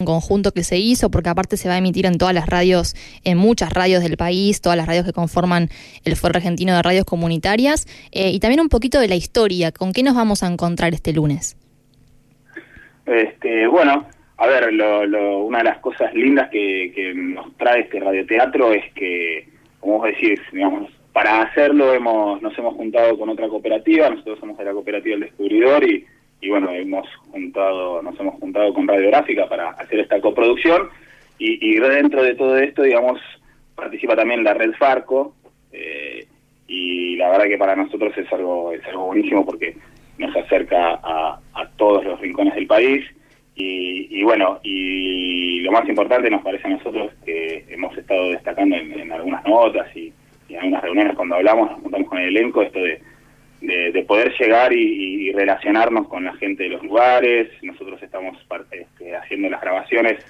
un conjunto que se hizo, porque aparte se va a emitir en todas las radios, en muchas radios del país, todas las radios que conforman el Foro Argentino de Radios Comunitarias, eh, y también un poquito de la historia, ¿con qué nos vamos a encontrar este lunes? Este, bueno, a ver, lo, una de las cosas lindas que, nos trae este radioteatro es que, como vos decís, digamos, para hacerlo hemos nos hemos juntado con otra cooperativa, nosotros somos de la cooperativa El Descubridor y y bueno, hemos juntado, nos hemos juntado con Radiográfica para hacer esta coproducción. Y, y dentro de todo esto, digamos, participa también la Red Farco eh, y la verdad que para nosotros es algo, es algo buenísimo porque nos acerca a, todos los rincones del país. Y, bueno, y lo más importante nos parece a nosotros que hemos estado destacando en, algunas notas y, y en algunas reuniones cuando hablamos, nos juntamos con el elenco, esto de de, poder llegar y, relacionarnos con la gente de los lugares. Nosotros estamos este, haciendo las grabaciones.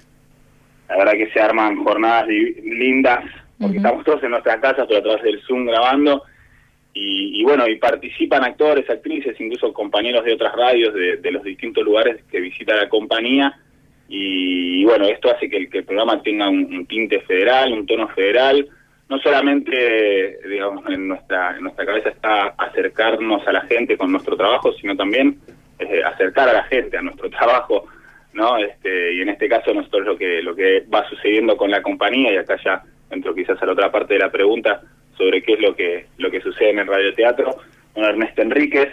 La verdad que se arman jornadas lindas, porque estamos todos en nuestras casas, pero a través del Zoom grabando. Y, bueno, y participan actores, actrices, incluso compañeros de otras radios de, los distintos lugares que visita la compañía. Y, bueno, esto hace que el, que el programa tenga un tinte federal, un tono federal no solamente, digamos, en nuestra, en nuestra cabeza está acercarnos a la gente con nuestro trabajo, sino también eh, acercar a la gente a nuestro trabajo, ¿no? Este, y en este caso nosotros lo que, lo que va sucediendo con la compañía, y acá ya entro quizás a la otra parte de la pregunta sobre qué es lo que, lo que sucede en el radioteatro, con Ernesto Enríquez,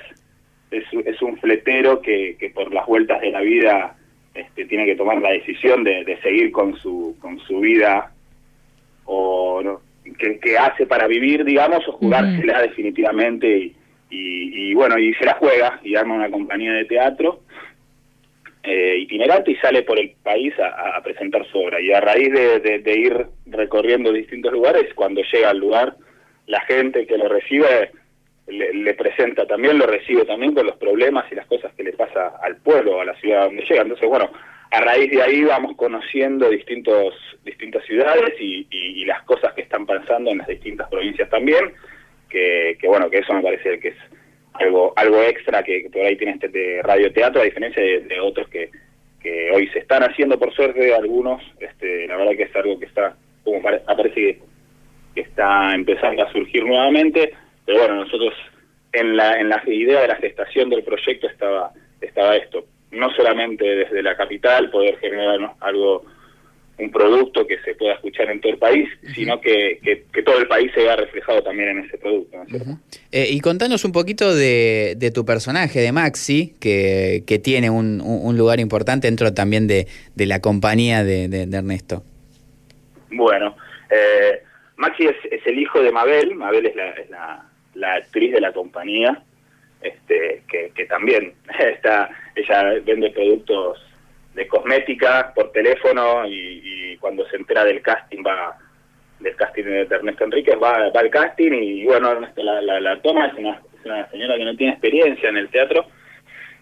es, es un fletero que, que por las vueltas de la vida este, tiene que tomar la decisión de, de seguir con su, con su vida o no, que, hace para vivir, digamos, o jugársela definitivamente y, bueno, y se la juega y arma una compañía de teatro eh, itinerante y sale por el país a, presentar su obra. Y a raíz de, ir recorriendo distintos lugares, cuando llega al lugar, la gente que lo recibe le, presenta también, lo recibe también con los problemas y las cosas que le pasa al pueblo, a la ciudad donde llega. Entonces, bueno, a raíz de ahí vamos conociendo distintos distintas ciudades y, las cosas que están pasando en las distintas provincias también que, bueno que eso me parece que es algo algo extra que, por ahí tiene este de radioteatro a diferencia de, otros que, que hoy se están haciendo por suerte algunos este la verdad que es algo que está como parece que, que está empezando a surgir nuevamente pero bueno nosotros en la en la idea de la gestación del proyecto estaba estaba esto no solamente desde la capital poder generar algo, un producto que se pueda escuchar en todo el país, sino que, que, todo el país se vea reflejado también en ese producto. Eh, y contanos un poquito de, de, tu personaje, de Maxi, que, que tiene un, un, lugar importante dentro también de, de la compañía de, de, Ernesto. Bueno, eh, Maxi es, es, el hijo de Mabel, Mabel es la, es la, la actriz de la compañía, este, que, también está ella vende productos de cosmética por teléfono y, cuando se entera del casting va del casting de Ernesto Enríquez va, al casting y bueno la, la, la toma es una, señora que no tiene experiencia en el teatro.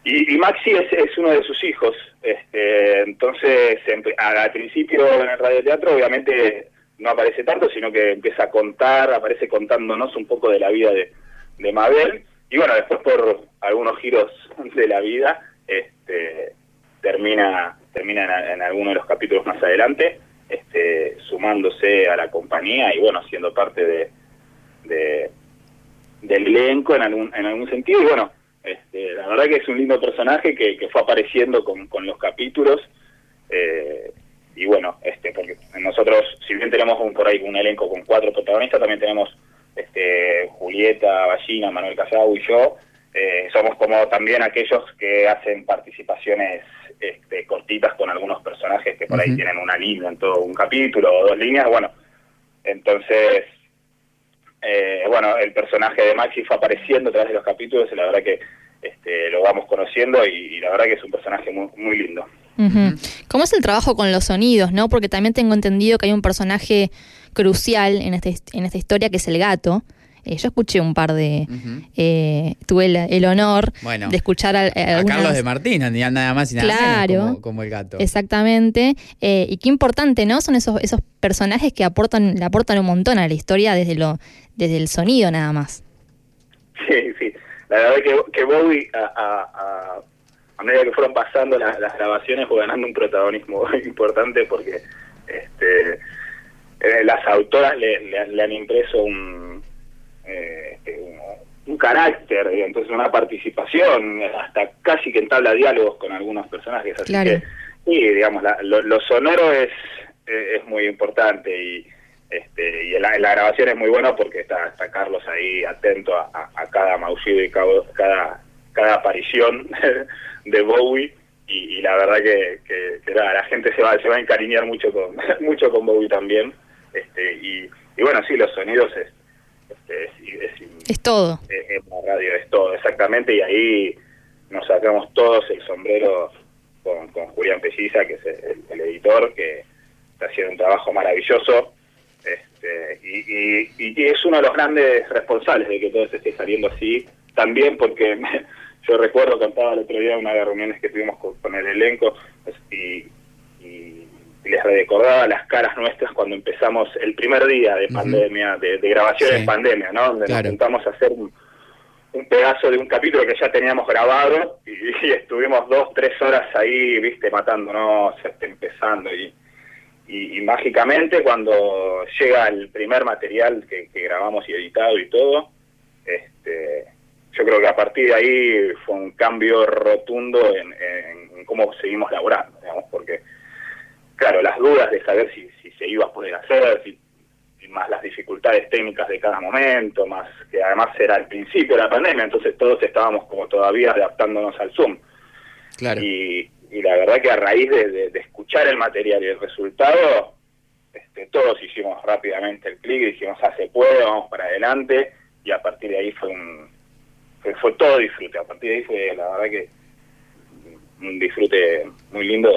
Y, Maxi es, es, uno de sus hijos este, entonces al principio en el radioteatro obviamente no aparece tanto sino que empieza a contar aparece contándonos un poco de la vida de, de Mabel y bueno después por algunos giros de la vida este, termina termina en, alguno de los capítulos más adelante este, sumándose a la compañía y bueno siendo parte de, del elenco en algún en algún sentido. Y bueno este, la verdad que es un lindo personaje que, fue apareciendo con, con los capítulos eh, y bueno este porque nosotros si bien tenemos un, por ahí un elenco con cuatro protagonistas también tenemos este Julieta Ballina Manuel Casau y yo eh, somos como también aquellos que hacen participaciones este, cortitas con algunos personajes que por ahí tienen una línea en todo un capítulo o dos líneas. Bueno, entonces, eh, bueno, el personaje de Maxi fue apareciendo a través de los capítulos y la verdad que este, lo vamos conociendo y, la verdad que es un personaje muy, muy lindo. ¿Cómo es el trabajo con los sonidos, no? Porque también tengo entendido que hay un personaje crucial en, este, en esta historia que es el gato. Eh, yo escuché un par de. Eh, tuve el, honor de escuchar a, Carlos de Martín, nada más y nada menos como, el gato. Exactamente. Eh, y qué importante, ¿no? Son esos, esos personajes que aportan, le aportan un montón a la historia desde, lo, desde el sonido nada más. Sí, sí. La verdad que, que Bowie a, a medida que fueron pasando las, grabaciones fue ganando un protagonismo importante porque este, eh, las autoras le, han impreso un, eh, este, un, carácter, entonces una participación, hasta casi que entabla diálogos con algunos personajes. Así que, sí, digamos, lo, sonoro es, es muy importante y este, y la, la, grabación es muy buena porque está, está Carlos ahí atento a, cada maullido y cada, cada aparición de Bowie y, la verdad que, que, la gente se va se va a encariñar mucho con mucho con Bowie también este y, bueno sí los sonidos es este, es, todo. es, la radio es todo exactamente y ahí nos sacamos todos el sombrero con, con Julián Pelliza que es el, editor que está haciendo un trabajo maravilloso este, y, y, es uno de los grandes responsables de que todo se esté saliendo así también porque yo recuerdo, contaba el otro día una de las reuniones que tuvimos con, el elenco pues, y, les recordaba las caras nuestras cuando empezamos el primer día de pandemia, de, grabación en pandemia, ¿no? Donde nos intentamos hacer un, pedazo de un capítulo que ya teníamos grabado y, estuvimos dos, tres horas ahí, viste, matándonos, este, empezando. Y, y, mágicamente cuando llega el primer material que, que grabamos y editado y todo, este yo creo que a partir de ahí fue un cambio rotundo en, cómo seguimos laborando, digamos, porque, claro, las dudas de saber si, se iba a poder hacer, si, más las dificultades técnicas de cada momento, más que además era el principio de la pandemia, entonces todos estábamos como todavía adaptándonos al Zoom. Claro. Y, la verdad que a raíz de, escuchar el material y el resultado, este, todos hicimos rápidamente el clic y dijimos, ah, se puede, vamos para adelante, y a partir de ahí fue un, fue, todo disfrute. A partir de ahí fue la verdad que un disfrute muy lindo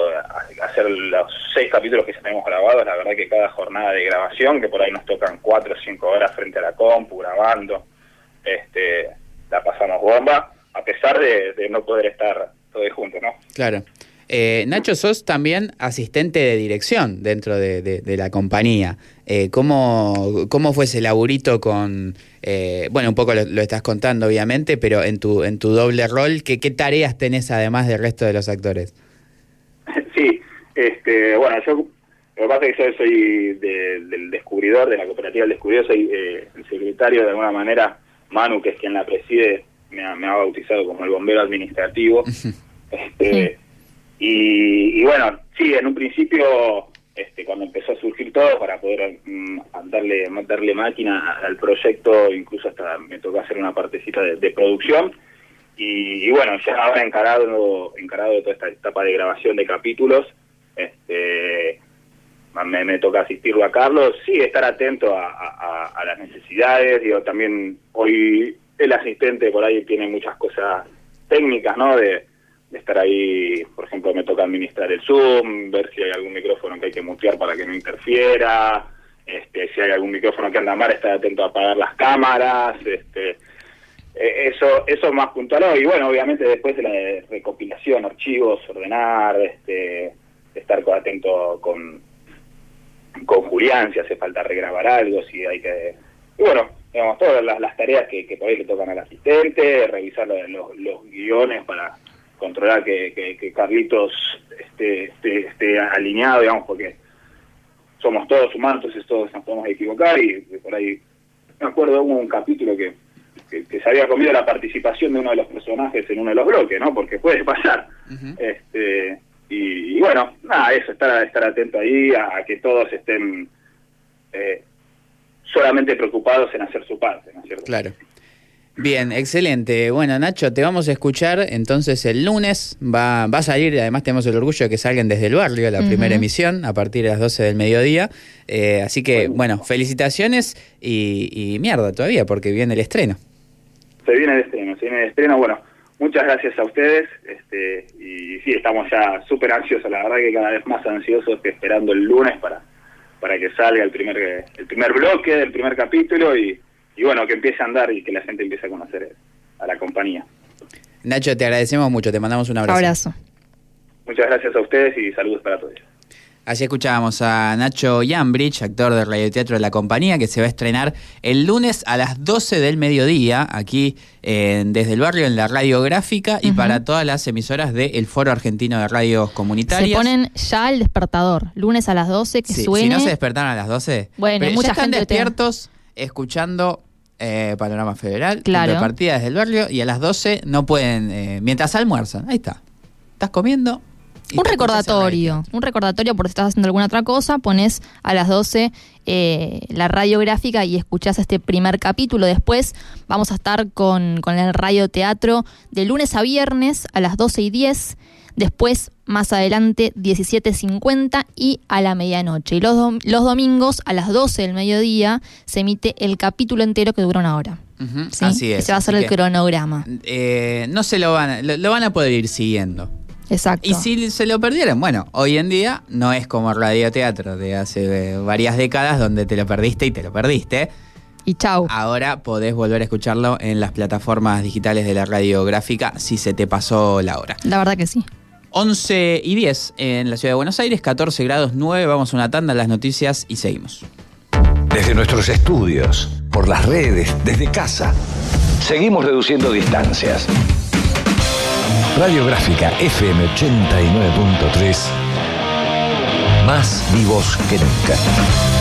hacer los seis capítulos que ya tenemos grabados. La verdad que cada jornada de grabación, que por ahí nos tocan cuatro o cinco horas frente a la compu, grabando, este, la pasamos bomba, a pesar de, no poder estar todos juntos, ¿no? Claro. Eh, Nacho, sos también asistente de dirección dentro de, la compañía. Eh, ¿cómo, ¿Cómo fue ese laburito con, eh, bueno, un poco lo, estás contando obviamente, pero en tu, en tu doble rol, ¿qué, ¿qué tareas tenés además del resto de los actores? Sí, este, bueno, yo lo que pasa es que yo soy del descubridor, de la cooperativa del descubridor, soy el secretario de alguna manera, Manu, que es quien la preside, me ha, bautizado como el bombero administrativo. este, y, bueno, sí, en un principio, este, cuando empezó a surgir todo, para poder mm, darle, darle máquina al proyecto, incluso hasta me tocó hacer una partecita de, producción. Y, bueno, ya ahora encarado, encarado de toda esta etapa de grabación de capítulos, este, me, me toca asistirlo a Carlos, sí, estar atento a, a las necesidades, digo, también hoy el asistente por ahí tiene muchas cosas técnicas, ¿no? De, estar ahí, por ejemplo, me toca administrar el Zoom, ver si hay algún micrófono que hay que mutear para que no interfiera, este, si hay algún micrófono que anda mal, estar atento a apagar las cámaras, este, e, eso eso más puntual y bueno obviamente después de la recopilación archivos ordenar este estar atento con con Julián si hace falta regrabar algo si hay que y bueno digamos todas las, tareas que, que por ahí le tocan al asistente revisar los, los guiones para controlar que, que, Carlitos esté, esté, alineado, digamos, porque somos todos humanos, entonces todos nos podemos equivocar y, por ahí, me acuerdo, hubo un capítulo que, que, se había comido la participación de uno de los personajes en uno de los bloques, ¿no? Porque puede pasar. este y, bueno, nada, eso, estar, estar atento ahí a, que todos estén eh, solamente preocupados en hacer su parte, ¿no es cierto? Claro. Bien, excelente. Bueno, Nacho, te vamos a escuchar entonces el lunes. Va, va a salir, además tenemos el orgullo de que salgan desde el barrio la primera emisión a partir de las 12 del mediodía. Eh, así que, bueno, felicitaciones y, mierda todavía, porque viene el estreno. Se viene el estreno, se viene el estreno. Bueno, muchas gracias a ustedes. Este, y sí, estamos ya súper ansiosos, la verdad que cada vez más ansiosos que esperando el lunes para, para que salga el primer, el primer bloque del primer capítulo y y bueno, que empiece a andar y que la gente empiece a conocer a la compañía. Nacho, te agradecemos mucho, te mandamos un abrazo. Abrazo. Muchas gracias a ustedes y saludos para todos. Así escuchábamos a Nacho Yambridge, actor de radioteatro de la compañía, que se va a estrenar el lunes a las 12 del mediodía, aquí desde el barrio en la radiográfica y para todas las emisoras del Foro Argentino de Radios Comunitarias. Se ponen ya el despertador, lunes a las 12, que suene. Si no se despertaron a las 12, bueno, pero mucha ya están gente despiertos escuchando eh, Panorama Federal, claro. partida desde el barrio, y a las 12 no pueden, eh, mientras almuerzan, ahí está. Estás comiendo, un recordatorio, un recordatorio por si estás haciendo alguna otra cosa, pones a las 12 eh, la radiográfica y escuchás este primer capítulo. Después vamos a estar con, con el radioteatro de lunes a viernes a las 12 y 10. Después, más adelante, 17.50 y a la medianoche. Y los, los domingos, a las 12 del mediodía, se emite el capítulo entero que dura una hora. Así es. Ese va a ser el cronograma. Eh, no se lo van, lo van a poder ir siguiendo. Exacto. Y si se lo perdieron, bueno, hoy en día no es como radioteatro de hace varias décadas donde te lo perdiste y te lo perdiste. Y chau. Ahora podés volver a escucharlo en las plataformas digitales de la radiográfica si se te pasó la hora. La verdad que sí. 11 y 10 en la ciudad de Buenos Aires, 14 grados 9. Vamos a una tanda en las noticias y seguimos. Desde nuestros estudios, por las redes, desde casa, seguimos reduciendo distancias Radiográfica FM 89.3, más vivos que nunca.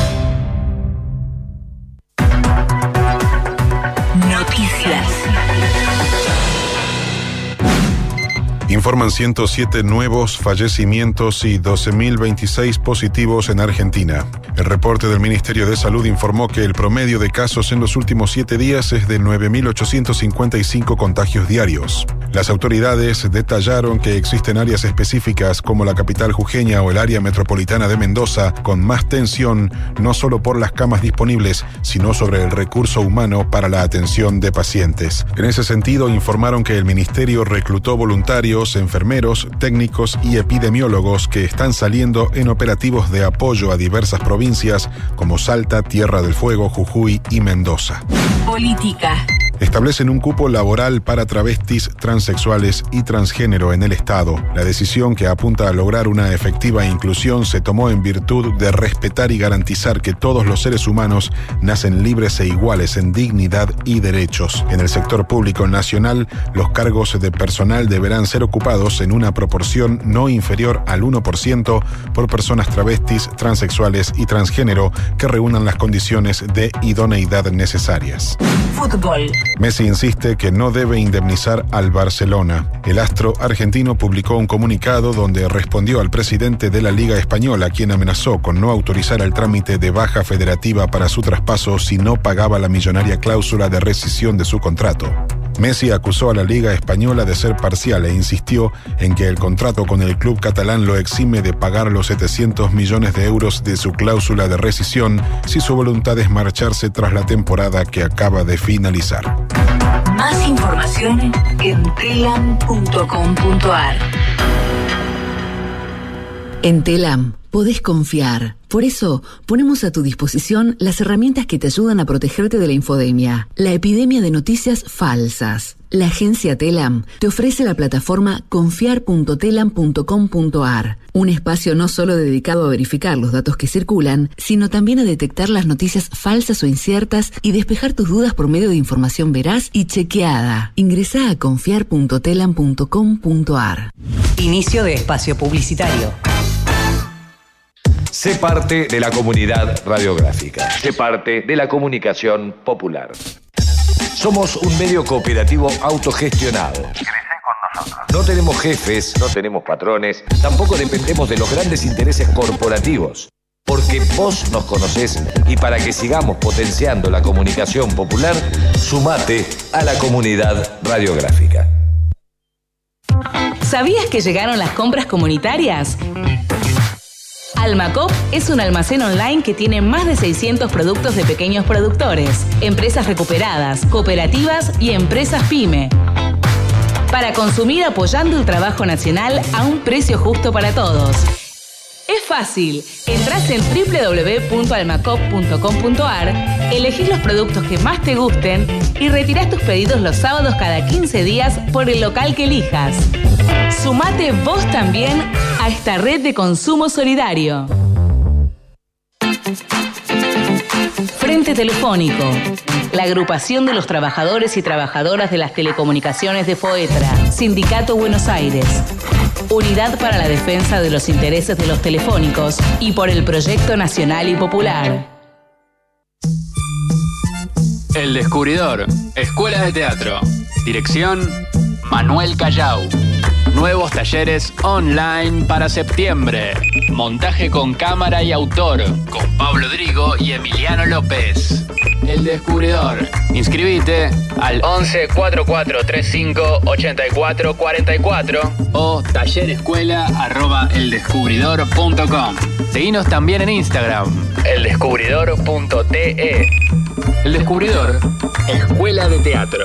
Informan 107 nuevos fallecimientos y 12.026 positivos en Argentina. El reporte del Ministerio de Salud informó que el promedio de casos en los últimos siete días es de 9.855 contagios diarios. Las autoridades detallaron que existen áreas específicas como la capital jujeña o el área metropolitana de Mendoza con más tensión, no solo por las camas disponibles, sino sobre el recurso humano para la atención de pacientes. En ese sentido, informaron que el Ministerio reclutó voluntarios enfermeros, técnicos y epidemiólogos que están saliendo en operativos de apoyo a diversas provincias como Salta, Tierra del Fuego, Jujuy y Mendoza. Política establecen un cupo laboral para travestis, transexuales y transgénero en el Estado. La decisión que apunta a lograr una efectiva inclusión se tomó en virtud de respetar y garantizar que todos los seres humanos nacen libres e iguales en dignidad y derechos. En el sector público nacional, los cargos de personal deberán ser ocupados en una proporción no inferior al 1% por personas travestis, transexuales y transgénero que reúnan las condiciones de idoneidad necesarias. Fútbol. Messi insiste que no debe indemnizar al Barcelona. El astro argentino publicó un comunicado donde respondió al presidente de la Liga Española, quien amenazó con no autorizar el trámite de baja federativa para su traspaso si no pagaba la millonaria cláusula de rescisión de su contrato. Messi acusó a la Liga Española de ser parcial e insistió en que el contrato con el club catalán lo exime de pagar los 700 millones de euros de su cláusula de rescisión si su voluntad es marcharse tras la temporada que acaba de finalizar. Más información en telam.com.ar. En Telam podés confiar. Por eso, ponemos a tu disposición las herramientas que te ayudan a protegerte de la infodemia, la epidemia de noticias falsas. La agencia Telam te ofrece la plataforma confiar.telam.com.ar, un espacio no solo dedicado a verificar los datos que circulan, sino también a detectar las noticias falsas o inciertas y despejar tus dudas por medio de información veraz y chequeada. Ingresa a confiar.telam.com.ar. Inicio de espacio publicitario. Sé parte de la comunidad radiográfica. Sé parte de la comunicación popular. Somos un medio cooperativo autogestionado. No tenemos jefes, no tenemos patrones, tampoco dependemos de los grandes intereses corporativos. Porque vos nos conocés y para que sigamos potenciando la comunicación popular, sumate a la comunidad radiográfica. ¿Sabías que llegaron las compras comunitarias? Almacop es un almacén online que tiene más de 600 productos de pequeños productores, empresas recuperadas, cooperativas y empresas pyme. Para consumir apoyando el trabajo nacional a un precio justo para todos. Es fácil. Entrás en www.almacop.com.ar, elegís los productos que más te gusten y retirás tus pedidos los sábados cada 15 días por el local que elijas. Sumate vos también a esta red de consumo solidario. Frente Telefónico, la agrupación de los trabajadores y trabajadoras de las telecomunicaciones de FOETRA, Sindicato Buenos Aires, Unidad para la Defensa de los Intereses de los Telefónicos y por el Proyecto Nacional y Popular. El Descubridor, Escuela de Teatro. Dirección, Manuel Callao. Nuevos talleres online para septiembre. Montaje con cámara y autor, con Pablo Drigo y Emiliano López. El Descubridor. Inscribite al 11 44 35 84 44 o tallerescuela arroba eldescubridor.com. Seguinos también en Instagram, eldescubridor.te. El Descubridor, Escuela de Teatro.